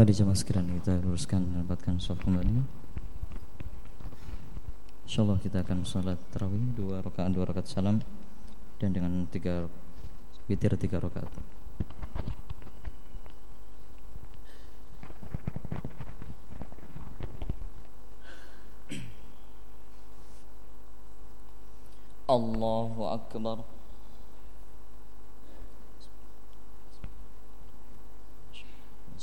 Mari jemaah sekalian kita luruskan dan dapatkan sholat kembali. Insyaallah kita akan sholat tarawih dua rakaat dua rakaat salam dan dengan tiga witir tiga rakaat. Allahu Akbar.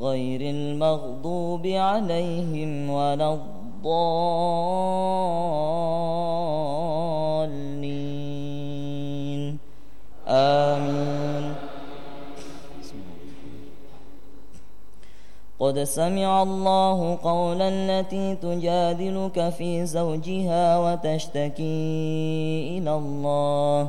غير المغضوب عليهم ولا الضالين. آمين. قد سمع الله قولا التي تجادلك في زوجها وتشتكي إلى الله.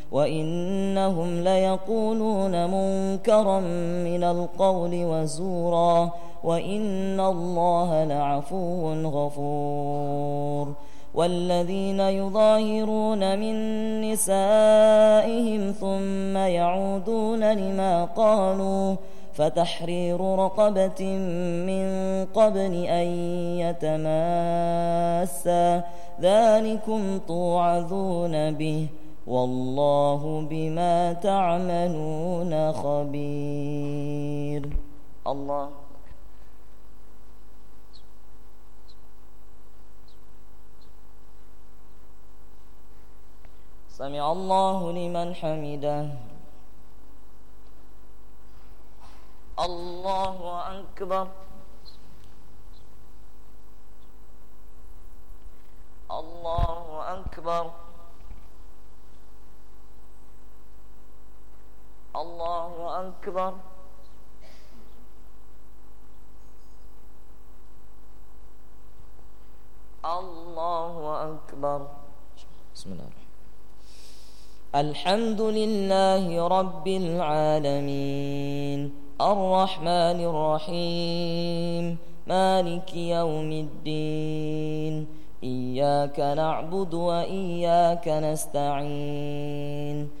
وإنهم ليقولون منكرا من القول وزورا وإن الله لعفو غفور والذين يظاهرون من نسائهم ثم يعودون لما قالوا فتحرير رقبة من قبل أن يتماسا ذلكم توعظون به والله بما تعملون خبير. الله. سمع الله لمن حمده. الله أكبر. الله أكبر. الله أكبر. الله أكبر. بسم الله الحمد لله رب العالمين. الرحمن الرحيم. مالك يوم الدين. إياك نعبد وإياك نستعين.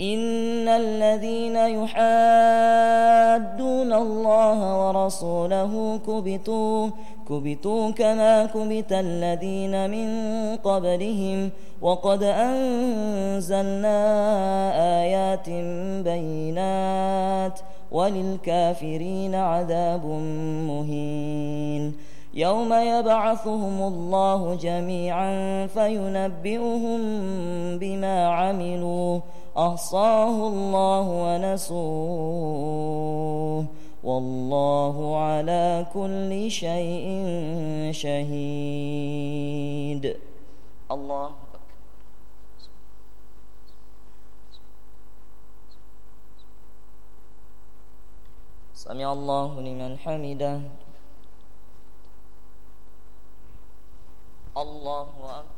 إن الذين يحادون الله ورسوله كبتوا كبتوا كما كبت الذين من قبلهم. وقد أنزلنا آيات بينات وللكافرين عذاب مهين. يوم يبعثهم الله جميعا فينبئهم بما عملوا. أحصاه الله ونسوه والله على كل شيء شهيد. الله سمع الله لمن حمده. الله أكبر.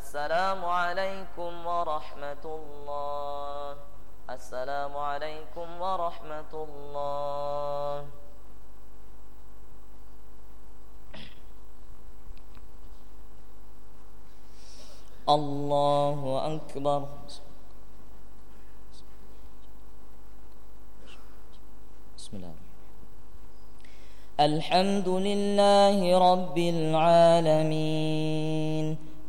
السلام عليكم ورحمة الله. السلام عليكم ورحمة الله. الله أكبر. بسم الله. الحمد لله رب العالمين.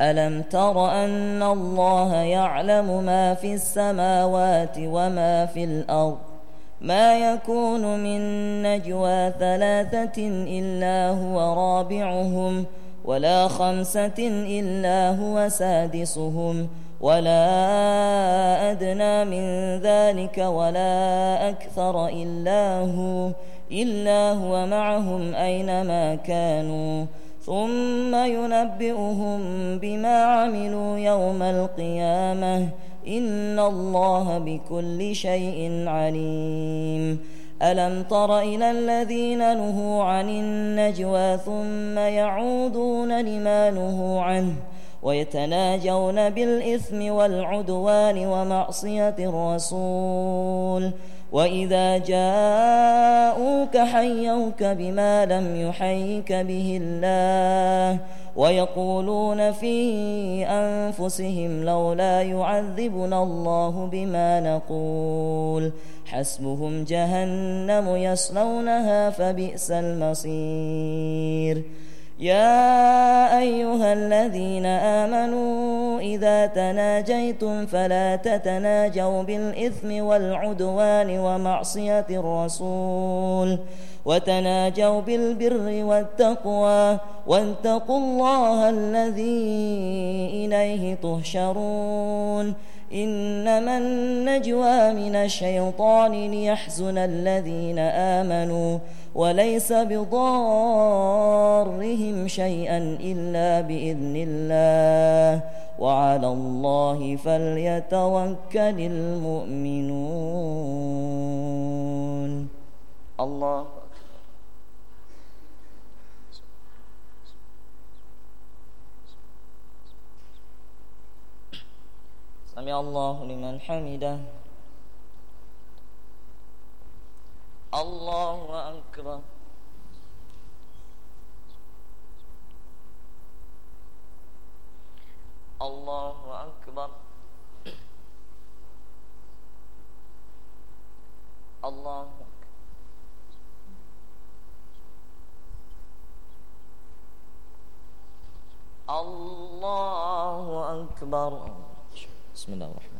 ألم تر أن الله يعلم ما في السماوات وما في الأرض؟ ما يكون من نجوى ثلاثة إلا هو رابعهم ولا خمسة إلا هو سادسهم ولا أدنى من ذلك ولا أكثر إلا هو إلا هو معهم أينما كانوا. ثم ينبئهم بما عملوا يوم القيامة. إن الله بكل شيء عليم. ألم تر إلى الذين نهوا عن النجوى ثم يعودون لما نهوا عنه ويتناجون بالإثم والعدوان ومعصية الرسول وإذا جاءوك حيوك بما لم يحيك به الله ويقولون في أنفسهم لولا يعذبنا الله بما نقول حسبهم جهنم يصلونها فبئس المصير يا أيها الذين آمنوا إذا تناجيتم فلا تتناجوا بالإثم والعدوان ومعصية الرسول وتناجوا بالبر والتقوى واتقوا الله الذي إليه تهشرون إنما النجوى من الشيطان ليحزن الذين آمنوا وليس بضارهم شيئا إلا بإذن الله وعلى الله فليتوكل المؤمنون. الله. سمع الله لمن حمده. الله أكبر. الله أكبر. الله الله أكبر. بسم الله الرحمن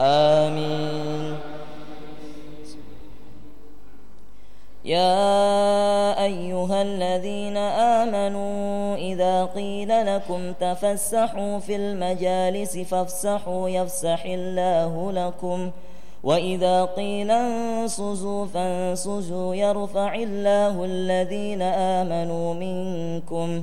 آمين. يا أيها الذين آمنوا إذا قيل لكم تفسحوا في المجالس فافسحوا يفسح الله لكم. وإذا قيل انصزوا فانصزوا يرفع الله الذين آمنوا منكم.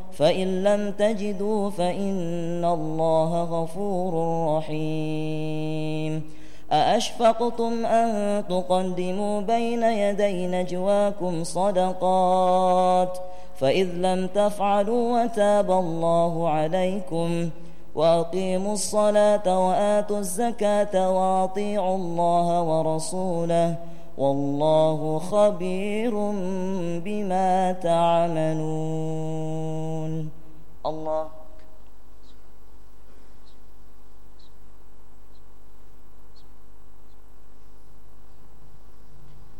فإن لم تجدوا فإن الله غفور رحيم. أأشفقتم أن تقدموا بين يدي نجواكم صدقات؟ فإذ لم تفعلوا وتاب الله عليكم. وأقيموا الصلاة وآتوا الزكاة وأطيعوا الله ورسوله. والله خبير بما تعملون. الله.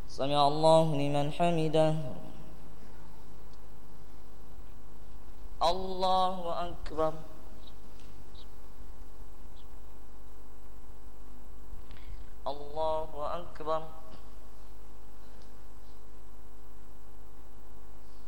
سمع الله لمن حمده. الله أكبر. الله أكبر.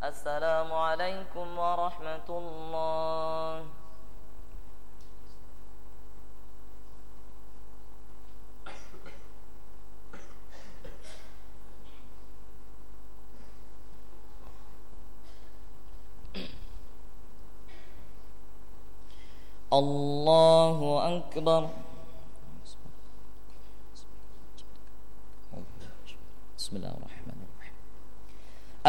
السلام عليكم ورحمة الله. الله أكبر بسم الله الرحمن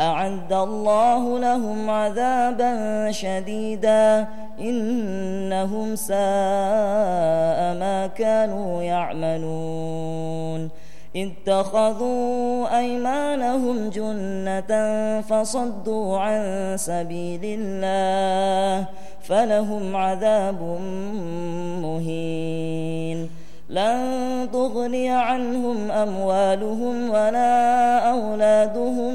أعد الله لهم عذابا شديدا إنهم ساء ما كانوا يعملون اتخذوا أيمانهم جنة فصدوا عن سبيل الله فلهم عذاب مهين لن تغني عنهم أموالهم ولا أولادهم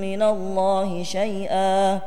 من الله شيئا.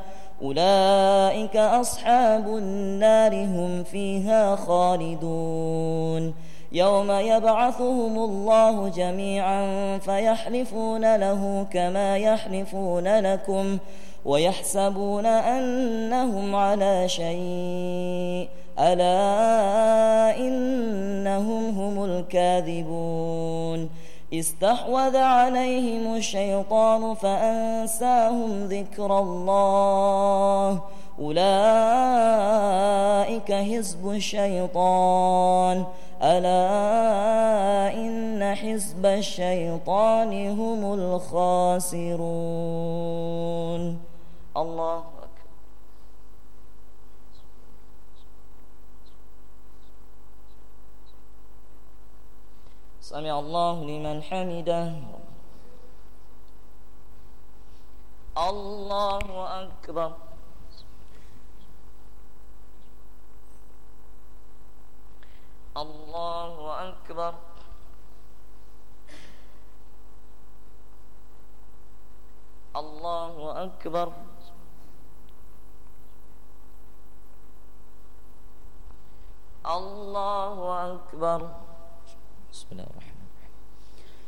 أولئك أصحاب النار هم فيها خالدون. يوم يبعثهم الله جميعا فيحلفون له كما يحلفون لكم ويحسبون أنهم على شيء. ألا إنهم هم الكاذبون. استحوذ عليهم الشيطان فأنساهم ذكر الله. أولئك حزب الشيطان. ألا إن حزب الشيطان هم الخاسرون. الله أكبر سمع الله لمن حمده. الله أكبر. الله أكبر. الله أكبر. الله أكبر. بسم الله الرحمن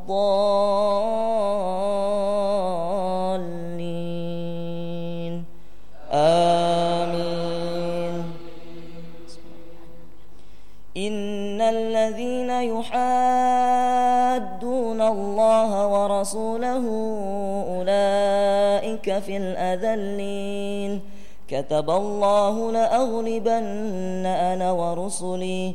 الضالين. آمين. إن الذين يحادون الله ورسوله أولئك في الأذلين. كتب الله لأغلبن أنا ورسلي.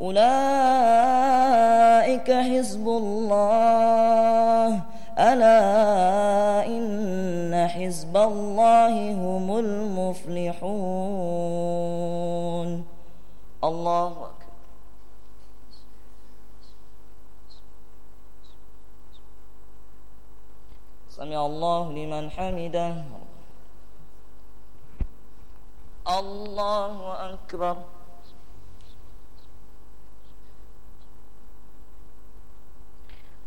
أولئك حزب الله. ألا إن حزب الله هم المفلحون. الله أكبر. سمع الله لمن حمده. الله أكبر.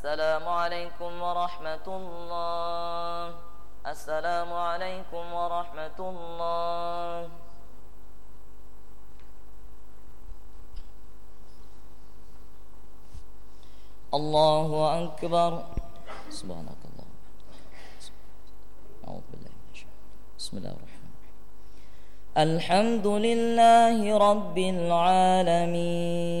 السلام عليكم ورحمة الله. السلام عليكم ورحمة الله. الله أكبر. سبحانك الله أعوذ بالله من الشيطان بسم الله الرحمن الرحيم. الحمد لله رب العالمين.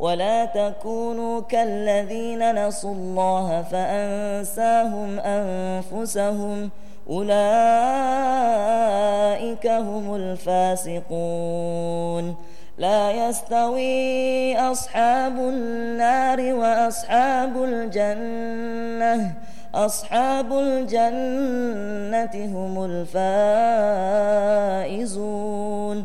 ولا تكونوا كالذين نسوا الله فأنساهم أنفسهم أولئك هم الفاسقون لا يستوي أصحاب النار وأصحاب الجنة أصحاب الجنة هم الفائزون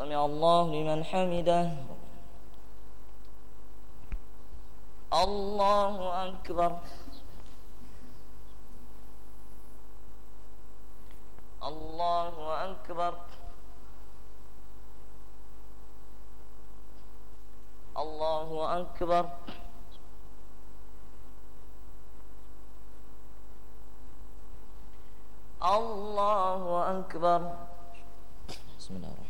سمع الله لمن حمده. الله أكبر. الله أكبر. الله أكبر. الله أكبر. بسم الله الرحمن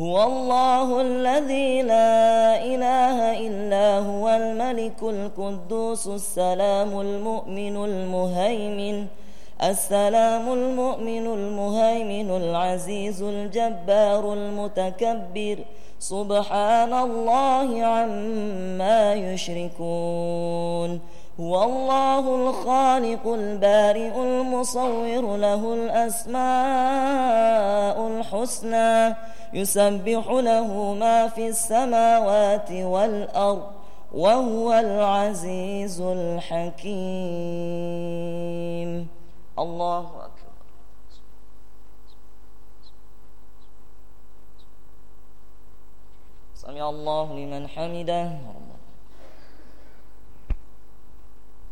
هو الله الذي لا إله إلا هو الملك القدوس السلام المؤمن المهيمن السلام المؤمن المهيمن العزيز الجبار المتكبر. سبحان الله عما يشركون. هو الله الخالق البارئ المصور له الأسماء الحسنى يسبح له ما في السماوات والأرض وهو العزيز الحكيم. الله أكبر. سمع الله لمن حمده.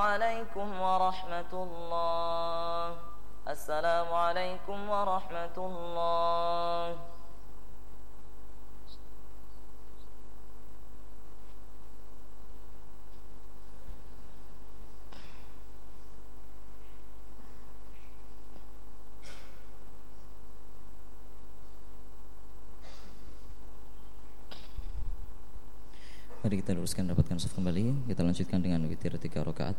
عليكم ورحمة الله السلام عليكم ورحمة الله Mari kita luruskan dapatkan saf kembali. Kita lanjutkan dengan witir tiga rakaat.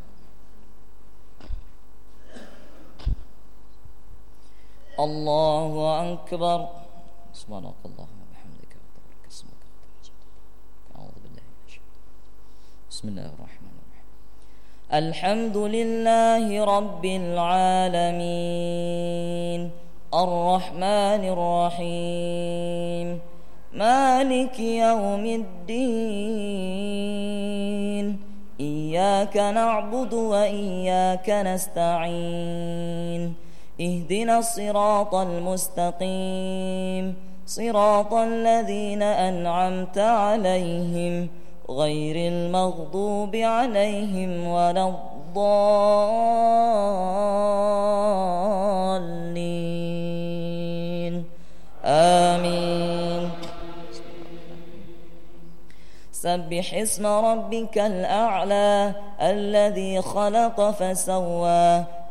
الله أكبر. سبحانك الله وبحمدك. وبارك اسمك أعوذ بالله من الشيطان بسم الله الرحمن الرحيم. الحمد لله رب العالمين. الرحمن الرحيم. مالك يوم الدين. إياك نعبد وإياك نستعين. اهدنا الصراط المستقيم. صراط الذين أنعمت عليهم غير المغضوب عليهم ولا الضالين. آمين. سبح اسم ربك الأعلى الذي خلق فسوى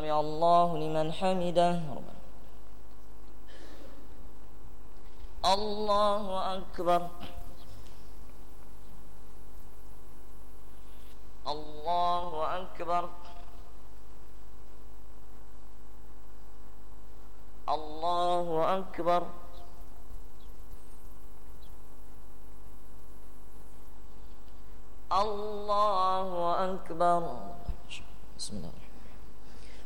سمع الله لمن حمده. الله أكبر. الله أكبر. الله أكبر. الله أكبر. بسم الله.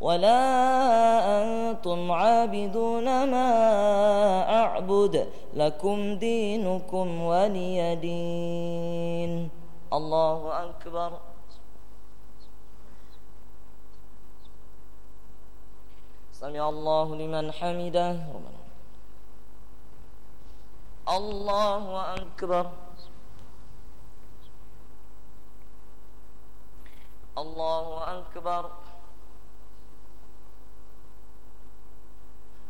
ولا أنتم عابدون ما أعبد لكم دينكم ولي دين. الله أكبر. سمع الله لمن حمده. الله أكبر. الله أكبر.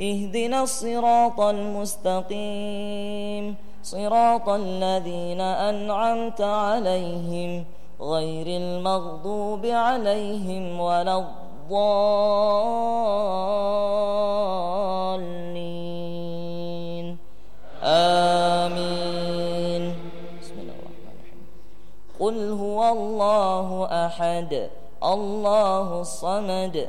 اهدنا الصراط المستقيم. صراط الذين أنعمت عليهم غير المغضوب عليهم ولا الضالين. آمين. بسم الله الرحمن الرحيم. قل هو الله أحد الله الصمد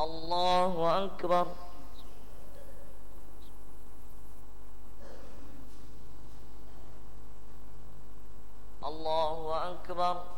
الله أكبر. الله أكبر.